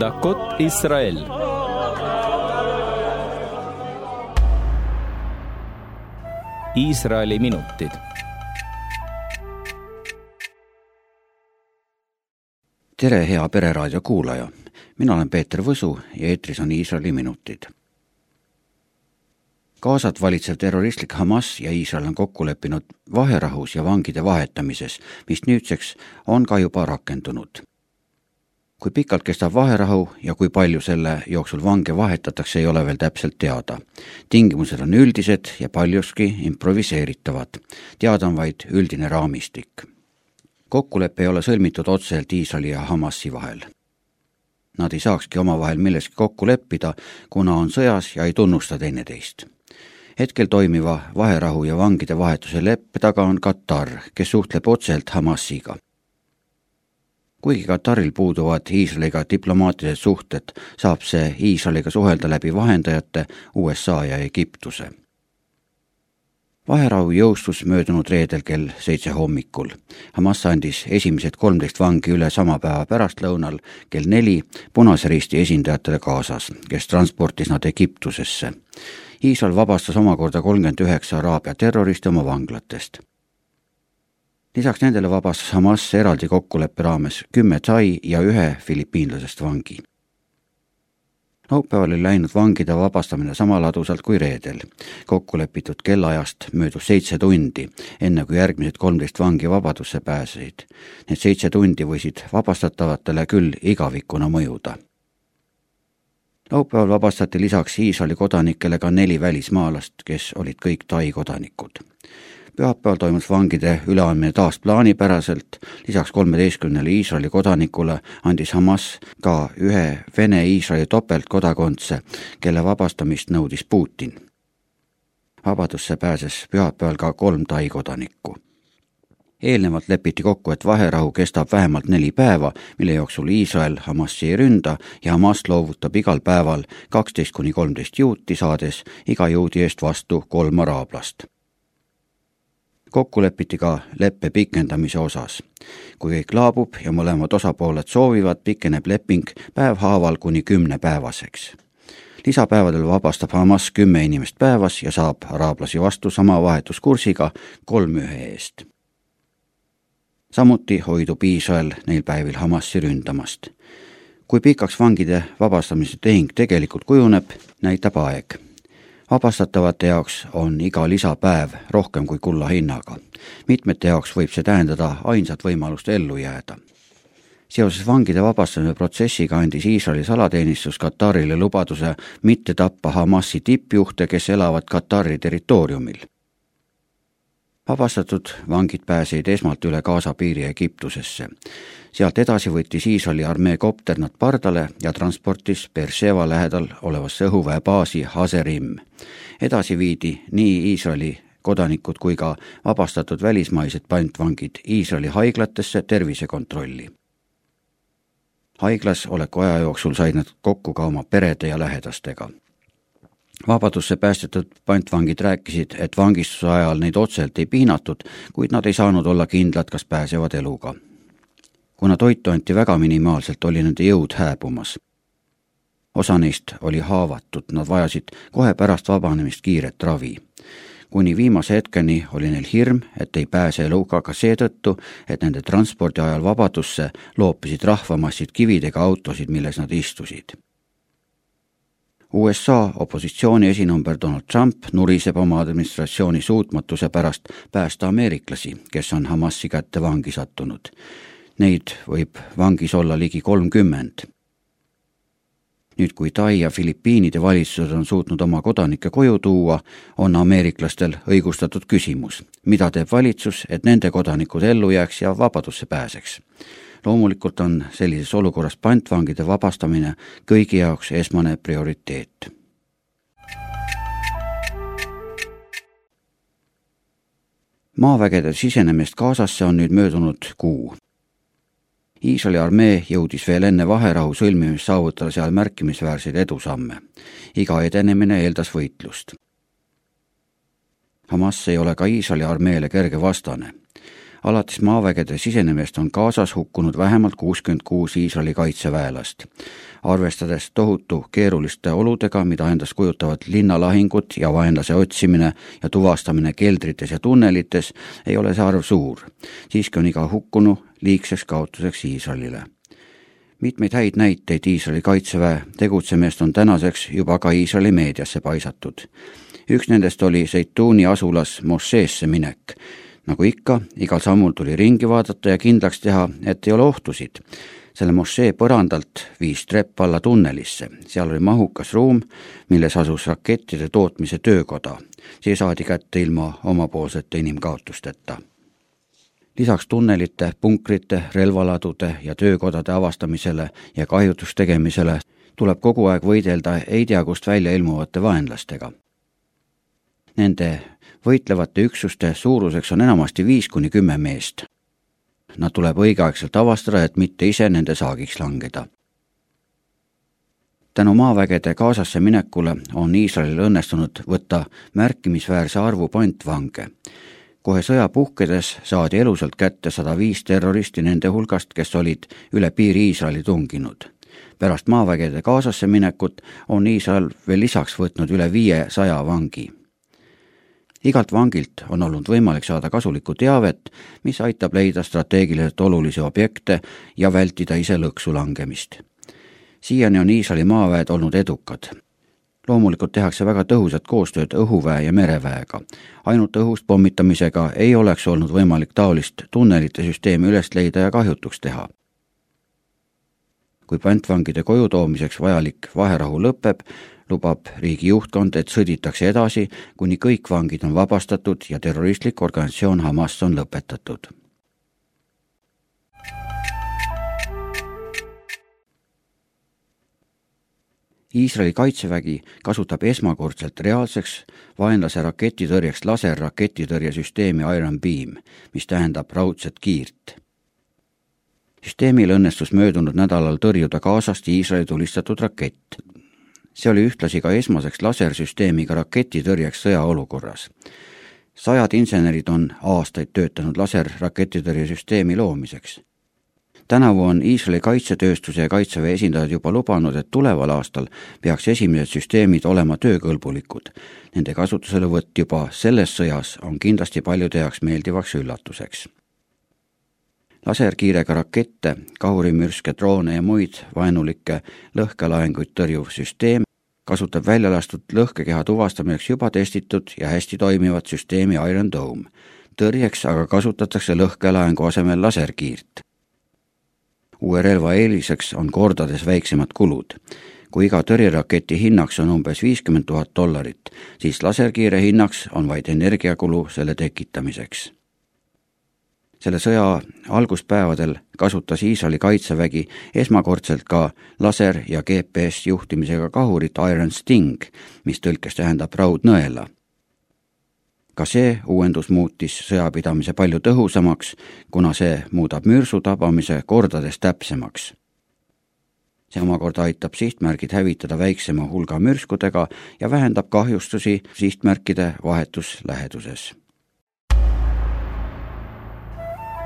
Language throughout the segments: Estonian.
דקות ישראל Iisraeli minutid. tere, hea Pereraadio kuulaja, mina olen Peeter Võsu ja eetris on Iisraeli minutid. Gazat valitsev terroristlik Hamas ja Iisrael on kokku leppinud vaherahus ja vangide vahetamises, mis nüüdseks on ka juba rakendunud kui pikalt kestab vaherahu ja kui palju selle jooksul vange vahetatakse, ei ole veel täpselt teada. tingimused on üldised ja paljuski improviseeritavad. teada on vaid üldine raamistik. kokkulepe ei ole sõlmitud otseselt Iisraeli ja Hamasi vahel. Nad ei saakski omavahel milleski kokku leppida, kuna on sõjas ja ei tunnusta teineteist hetkel toimiva vaherahu ja vangide vahetuse leppe taga on Katar, kes suhtleb otseselt Hamasiga kuigi Kataril puuduvad Iisraeliga diplomaatilised suhted, saab see Iisraeliga suhelda läbi vahendajate USA ja Egiptuse. vaherahu jõustus möödunud reedel kell seitse hommikul. Hamas andis esimesed kolmteist vangi üle sama päeva pärastlõunal kell neli Punase Risti esindajatele Gazas, kes transportis nad Egiptusesse. Iisrael vabastas omakorda kolmkümmend üheksa Araabia terroristi oma vanglatest lisaks nendele vabastas Hamas eraldi kokkuleppe raames kümme tai ja ühe filipiinlasest vangi. laupäeval oli läinud vangide vabastamine sama ladusalt kui reedel. kokkulepitud kellaajast möödus seitse tundi, enne kui järgmised kolmteist vangi vabadusse pääsesid. Need seitse tundi võisid vabastatavatele küll igavikuna mõjuda laupäeval vabastati lisaks Iisraeli kodanikele ka neli välismaalast, kes olid kõik Tai kodanikud pühapäeval toimus vangide üleandmine taas plaanipäraselt, lisaks kolmeteistkümnele Iisraeli kodanikule andis Hamas ka ühe Vene-Iisraeli topeltkodakondse, kelle vabastamist nõudis Putin. vabadusse pääses pühapäeval ka kolm Tai kodanikku. Eelnevalt lepiti kokku, et vaherahu kestab vähemalt neli päeva, mille jooksul Iisrael Hamasi ei ründa ja Hamas loovutab igal päeval kaksteist kuni kolmteist juuti, saades iga juudi eest vastu kolm araablast kokku lepiti ka leppe pikendamise osas. kui kõik laabub ja mõlemad osapooled soovivad, pikeneb leping päevhaaval kuni kümnepäevaseks. lisapäevadel vabastab Hamas kümme inimest päevas ja saab araablasi vastu sama vahetuskursiga kolm ühe eest. samuti hoidub Iisrael neil päevil Hamasi ründamast. kui pikaks vangide vabastamise tehing tegelikult kujuneb, näitab aeg vabastatavate jaoks on iga lisapäev rohkem kui kulla hinnaga. mitmete jaoks võib see tähendada ainsat võimalust ellu jääda. seoses vangide vabastamise protsessiga andis Iisraeli salateenistus Katarile lubaduse mitte tappa Hamasi tippjuhte, kes elavad Katari territooriumil vabastatud vangid pääsesid esmalt üle Gaza piiri Egiptusesse. sealt edasi võttis Iisraeli armee kopter nad pardale ja transportis Beersheva lähedal olevasse õhuväebaasi Hazerim. edasi viidi nii Iisraeli kodanikud kui ka vabastatud välismaised pantvangid Iisraeli haiglatesse tervisekontrolli. haiglas oleku aja jooksul said nad kokku ka oma perede ja lähedastega vabadusse päästetud pantvangid rääkisid, et vangistuse ajal neid otseselt ei piinatud, kuid nad ei saanud olla kindlad, kas pääsevad eluga. kuna toitu anti väga minimaalselt, oli nende jõud hääbumas. osa neist oli haavatud, nad vajasid kohe pärast vabanemist kiiret ravi. kuni viimase hetkeni oli neil hirm, et ei pääse eluga ka seetõttu, et nende transpordi ajal vabadusse loopisid rahvamassid kividega autosid, milles nad istusid USA opositsiooni esinumber Donald Trump nuriseb oma administratsiooni suutmatuse pärast päästa ameeriklasi, kes on Hamasi kätte vangi sattunud. Neid võib vangis olla ligi kolmkümmend. nüüd, kui Tai ja Filipiinide valitsused on suutnud oma kodanikke koju tuua, on ameeriklastel õigustatud küsimus, mida teeb valitsus, et nende kodanikud ellu jääks ja vabadusse pääseks loomulikult on sellises olukorras pantvangide vabastamine kõigi jaoks esmane prioriteet. maavägede sisenemist Gazasse on nüüd möödunud kuu. Iisraeli armee jõudis veel enne vaherahu sõlmimist saavutada seal märkimisväärseid edusamme. iga edenemine eeldas võitlust. Hamas ei ole ka Iisraeli armeele kerge vastane alates maavägede sisenemist on Gazas hukkunud vähemalt kuuskümmend kuus Iisraeli kaitseväelast. arvestades tohutu keeruliste oludega, mida endast kujutavad linnalahingud ja vaenlase otsimine ja tuvastamine keldrites ja tunnelites, ei ole see arv suur. siiski on iga hukkunu liigseks kaotuseks Iisraelile mitmeid häid näiteid Iisraeli kaitseväe tegutsemist on tänaseks juba ka Iisraeli meediasse paisatud. üks nendest oli Zeituni asulas mošeesse minek. Nagu ikka, igal sammul tuli ringi vaadata ja kindlaks teha, et ei ole ohtusid. selle mošee põrandalt viis trepp alla tunnelisse, seal oli mahukas ruum, milles asus rakettide tootmise töökoda. see saadi kätte ilma omapoolsete inimkaotusteta lisaks tunnelite, punkrite, relvaladude ja töökodade avastamisele ja kahjutust tegemisele tuleb kogu aeg võidelda ei tea kust välja ilmuvate vaenlastega. Nende võitlevate üksuste suuruseks on enamasti viis kuni kümme meest. Nad tuleb õigeaegselt avastada, et mitte ise nende saagiks langeda. tänu maavägede Gazasse minekule on Iisraelil õnnestunud võtta märkimisväärse arvu pantvange kohe sõja puhkedes saadi elusalt kätte sada viis terroristi nende hulgast, kes olid üle piiri Iisraeli tunginud. pärast maavägede Gazasse minekut on Iisrael veel lisaks võtnud üle viiesaja vangi. Igalt vangilt on olnud võimalik saada kasulikku teavet, mis aitab leida strateegiliselt olulisi objekte ja vältida ise lõksu langemist. siiani on Iisraeli maaväed olnud edukad loomulikult tehakse väga tõhusat koostööd õhuväe ja mereväega. ainult õhust pommitamisega ei oleks olnud võimalik taolist tunnelite süsteemi üles leida ja kahjutuks teha. kui pantvangide koju toomiseks vajalik vaherahu lõpeb, lubab riigi juhtkond, et sõditakse edasi, kuni kõik vangid on vabastatud ja terroristlik organisatsioon Hamas on lõpetatud Iisraeli kaitsevägi kasutab esmakordselt reaalseks vaenlase raketitõrjeks laserraketitõrjesüsteemi Iron Beam, mis tähendab raudset kiirt. süsteemil õnnestus möödunud nädalal tõrjuda Gazast Iisraeli tulistatud rakett. See oli ühtlasi ka esmaseks lasersüsteemiga raketitõrjeks sõjaolukorras. sajad insenerid on aastaid töötanud laserraketitõrjesüsteemi loomiseks tänavu on Iisraeli kaitsetööstuse ja kaitseväe esindajad juba lubanud, et tuleval aastal peaks esimesed süsteemid olema töökõlbulikud. Nende kasutuselevõtt juba selles sõjas on kindlasti paljude jaoks meeldivaks üllatuseks. Laserkiirega rakette, kahurimürske, droone ja muid vaenulikke lõhkelaenguid tõrjuv süsteem kasutab välja lastud lõhkekeha tuvastamiseks juba testitud ja hästi toimivat süsteemi Iron Dome. tõrjeks aga kasutatakse lõhkelaengu asemel laserkiirt uue relva eeliseks on kordades väiksemad kulud. kui iga tõrjeraketi hinnaks on umbes viiskümmend tuhat dollarit, siis laserkiire hinnaks on vaid energiakulu selle tekitamiseks selle sõja alguspäevadel kasutas Iisraeli kaitsevägi esmakordselt ka laser- ja GPS juhtimisega kahurit Iron Sting, mis tõlkes tähendab raudnõela ka see uuendus muutis sõjapidamise palju tõhusamaks, kuna see muudab mürsu tabamise kordades täpsemaks. see omakorda aitab sihtmärgid hävitada väiksema hulga mürskudega ja vähendab kahjustusi sihtmärkide vahetus läheduses.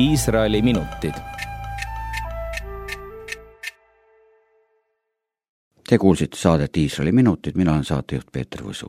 Iisraeli minutid. Te kuulsite saadet Iisraeli minutid, mina olen saatejuht Peeter Võsu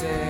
say.